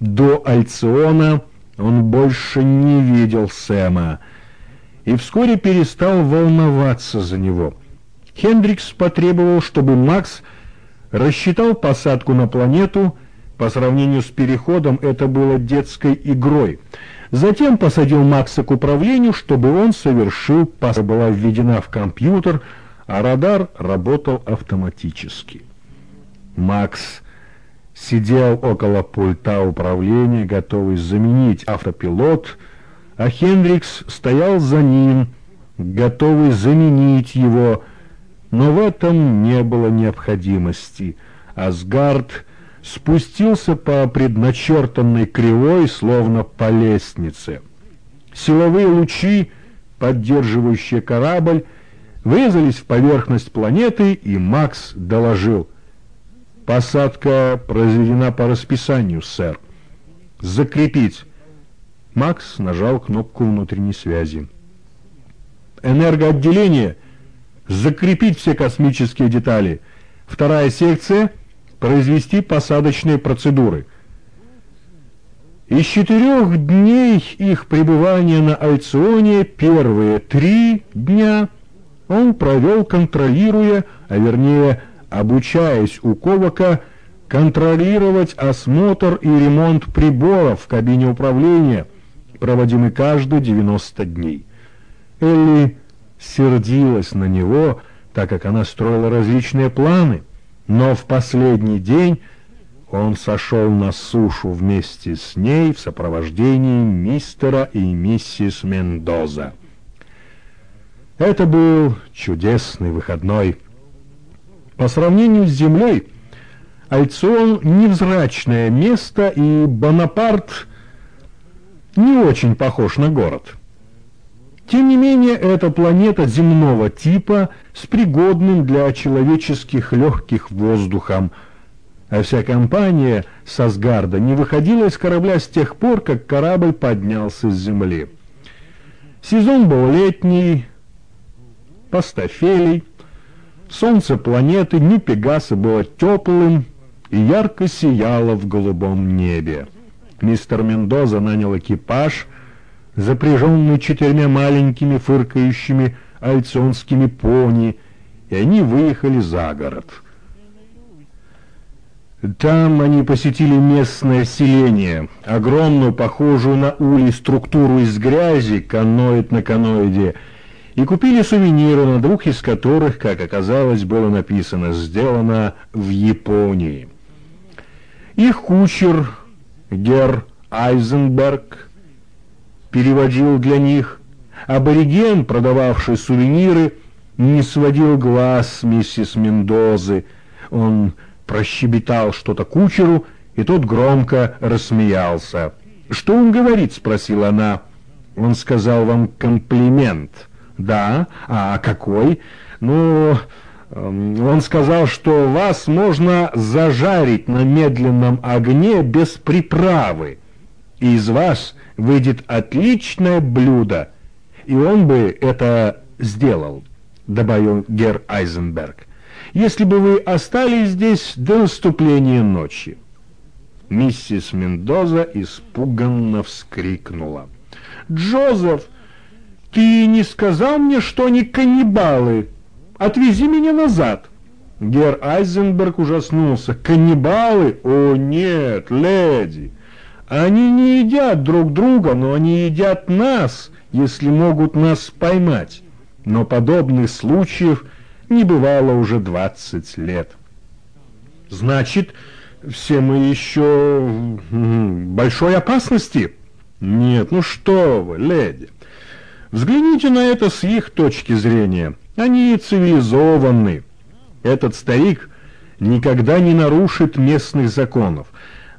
До Альциона он больше не видел Сэма и вскоре перестал волноваться за него. Хендрикс потребовал, чтобы Макс рассчитал посадку на планету. По сравнению с переходом это было детской игрой. Затем посадил Макса к управлению, чтобы он совершил посадку. Была введена в компьютер, а радар работал автоматически. Макс сидел около пульта управления, готовый заменить автопилот, а Хендрикс стоял за ним, готовый заменить его, но в этом не было необходимости. Асгард спустился по предначертанной кривой, словно по лестнице. Силовые лучи, поддерживающие корабль, врезались в поверхность планеты, и Макс доложил. «Посадка произведена по расписанию, сэр. Закрепить». Макс нажал кнопку внутренней связи. «Энергоотделение. Закрепить все космические детали. Вторая секция. Произвести посадочные процедуры». Из четырех дней их пребывания на Альционе первые три дня он провел, контролируя, а вернее обучаясь у Ковака контролировать осмотр и ремонт приборов в кабине управления, проводимый каждые 90 дней. Элли сердилась на него, так как она строила различные планы, но в последний день он сошел на сушу вместе с ней в сопровождении мистера и миссис Мендоза. Это был чудесный выходной. По сравнению с землей, Альцион невзрачное место, и Бонапарт не очень похож на город. Тем не менее, это планета земного типа с пригодным для человеческих легких воздухом, а вся компания с Асгарда не выходила из корабля с тех пор, как корабль поднялся с земли. Сезон был летний, пастофелей. Солнце планеты Нью-Пегаса было теплым и ярко сияло в голубом небе. Мистер Мендоза нанял экипаж, запряженный четырьмя маленькими фыркающими альционскими пони, и они выехали за город. Там они посетили местное селение, огромную, похожую на улей структуру из грязи, каноид на каноиде, и купили сувениры, на двух из которых, как оказалось, было написано «Сделано в Японии». Их кучер Гер Айзенберг переводил для них. Абориген, продававший сувениры, не сводил глаз миссис Мендозы. Он прощебетал что-то кучеру, и тот громко рассмеялся. «Что он говорит?» — спросила она. «Он сказал вам комплимент». Да, а какой? Ну, эм, он сказал, что вас можно зажарить на медленном огне без приправы, и из вас выйдет отличное блюдо, и он бы это сделал, добавил Гер Айзенберг, если бы вы остались здесь до наступления ночи. Миссис Мендоза испуганно вскрикнула. «Джозеф, «Ты не сказал мне, что они каннибалы? Отвези меня назад!» Гер Айзенберг ужаснулся. «Каннибалы? О, нет, леди! Они не едят друг друга, но они едят нас, если могут нас поймать. Но подобных случаев не бывало уже двадцать лет». «Значит, все мы еще в большой опасности?» «Нет, ну что вы, леди!» Взгляните на это с их точки зрения. Они цивилизованы. Этот старик никогда не нарушит местных законов,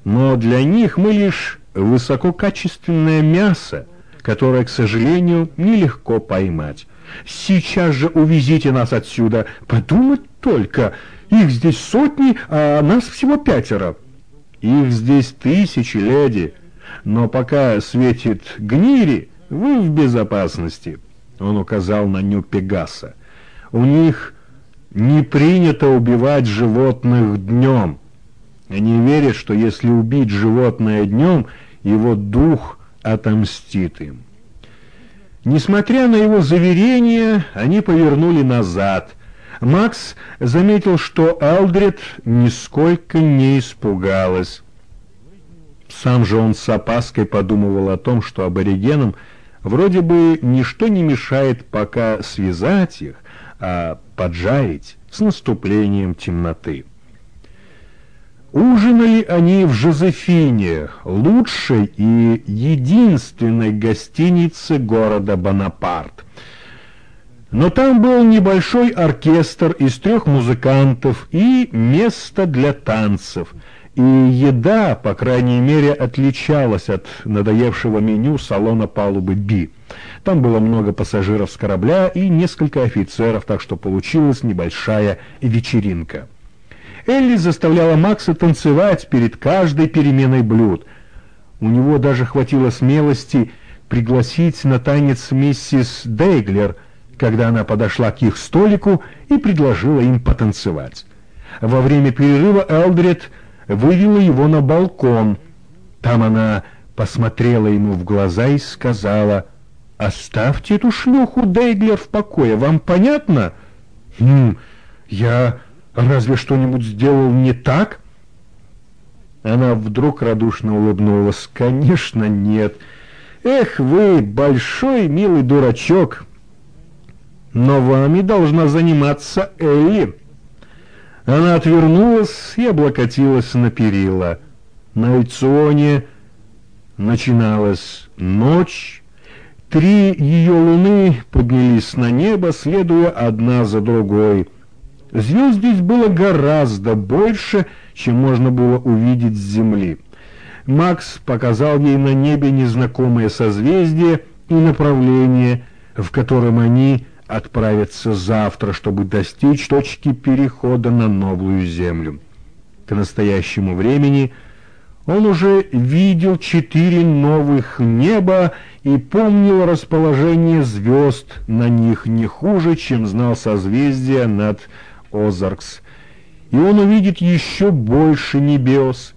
но для них мы лишь высококачественное мясо, которое, к сожалению, нелегко поймать. Сейчас же увезите нас отсюда. Подумать только, их здесь сотни, а нас всего пятеро. Их здесь тысячи, леди, но пока светит гнири, вы в безопасности, он указал на Нью-Пегаса. У них не принято убивать животных днем. Они верят, что если убить животное днем, его дух отомстит им. Несмотря на его заверения, они повернули назад. Макс заметил, что Алдред нисколько не испугалась. Сам же он с опаской подумывал о том, что аборигенам вроде бы ничто не мешает пока связать их, а поджарить с наступлением темноты. Ужинали они в Жозефине, лучшей и единственной гостинице города Бонапарт. Но там был небольшой оркестр из трех музыкантов и место для танцев. И еда, по крайней мере, отличалась от надоевшего меню салона палубы «Би». Там было много пассажиров с корабля и несколько офицеров, так что получилась небольшая вечеринка. Элли заставляла Макса танцевать перед каждой переменой блюд. У него даже хватило смелости пригласить на танец миссис Дейглер, когда она подошла к их столику и предложила им потанцевать. Во время перерыва Элдред вывела его на балкон. Там она посмотрела ему в глаза и сказала, «Оставьте эту шлюху Дейглер в покое, вам понятно?» «Хм, я Разве что-нибудь сделал не так? Она вдруг радушно улыбнулась. Конечно, нет. Эх вы, большой милый дурачок. Но вами должна заниматься Элли. Она отвернулась и облокотилась на перила. На Эльционе начиналась ночь. Три ее луны поднялись на небо, следуя одна за другой — Звезд здесь было гораздо больше, чем можно было увидеть с Земли. Макс показал ей на небе незнакомое созвездие и направление, в котором они отправятся завтра, чтобы достичь точки перехода на новую Землю. К настоящему времени он уже видел четыре новых неба и помнил расположение звезд на них не хуже, чем знал созвездия над Озаркс, и он увидит еще больше небес.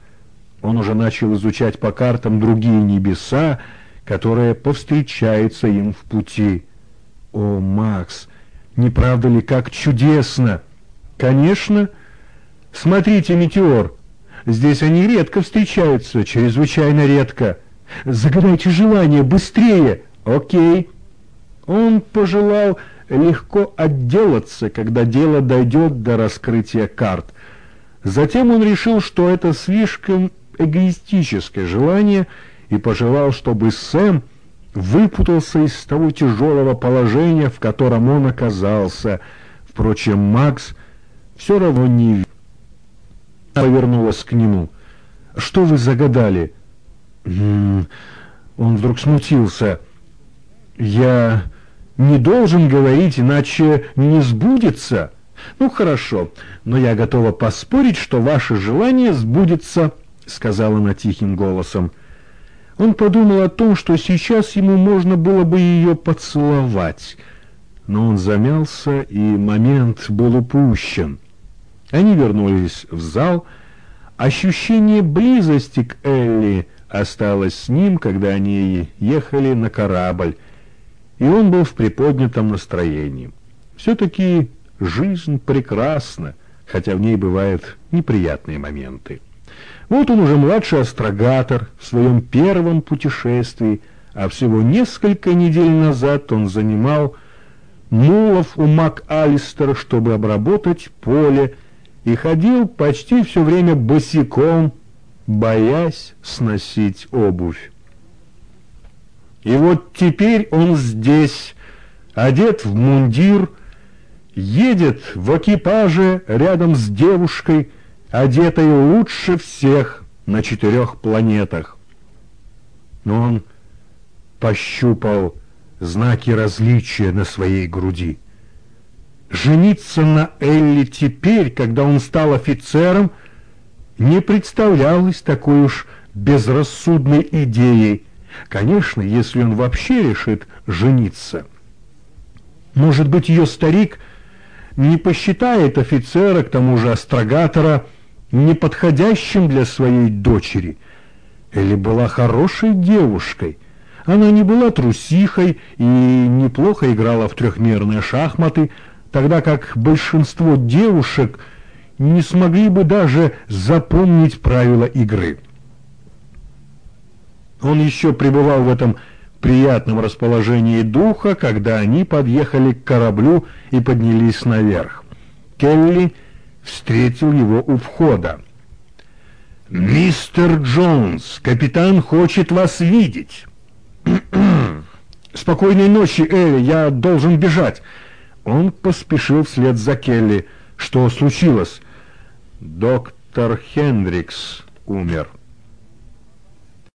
Он уже начал изучать по картам другие небеса, которые повстречаются им в пути. О, Макс, не правда ли как чудесно? Конечно. Смотрите, метеор. Здесь они редко встречаются, чрезвычайно редко. Загадайте желание, быстрее. Окей. Он пожелал легко отделаться, когда дело дойдет до раскрытия карт. Затем он решил, что это слишком эгоистическое желание и пожелал, чтобы Сэм выпутался из того тяжелого положения, в котором он оказался. Впрочем, Макс все равно не повернулась к нему. «Что вы загадали?» Он вдруг смутился. «Я не должен говорить, иначе не сбудется. Ну, хорошо, но я готова поспорить, что ваше желание сбудется, сказала она тихим голосом. Он подумал о том, что сейчас ему можно было бы ее поцеловать, но он замялся, и момент был упущен. Они вернулись в зал. Ощущение близости к Элли осталось с ним, когда они ехали на корабль и он был в приподнятом настроении. Все-таки жизнь прекрасна, хотя в ней бывают неприятные моменты. Вот он уже младший астрогатор в своем первом путешествии, а всего несколько недель назад он занимал мулов у МакАлистера, чтобы обработать поле, и ходил почти все время босиком, боясь сносить обувь. И вот теперь он здесь, одет в мундир, едет в экипаже рядом с девушкой, одетой лучше всех на четырех планетах. Но он пощупал знаки различия на своей груди. Жениться на Элли теперь, когда он стал офицером, не представлялось такой уж безрассудной идеей, Конечно, если он вообще решит жениться. Может быть, ее старик не посчитает офицера, к тому же астрогатора, неподходящим для своей дочери. Элли была хорошей девушкой. Она не была трусихой и неплохо играла в трехмерные шахматы, тогда как большинство девушек не смогли бы даже запомнить правила игры. Он еще пребывал в этом приятном расположении духа, когда они подъехали к кораблю и поднялись наверх. Келли встретил его у входа. «Мистер Джонс, капитан хочет вас видеть». «Спокойной ночи, Элли, я должен бежать». Он поспешил вслед за Келли. «Что случилось?» «Доктор Хендрикс умер».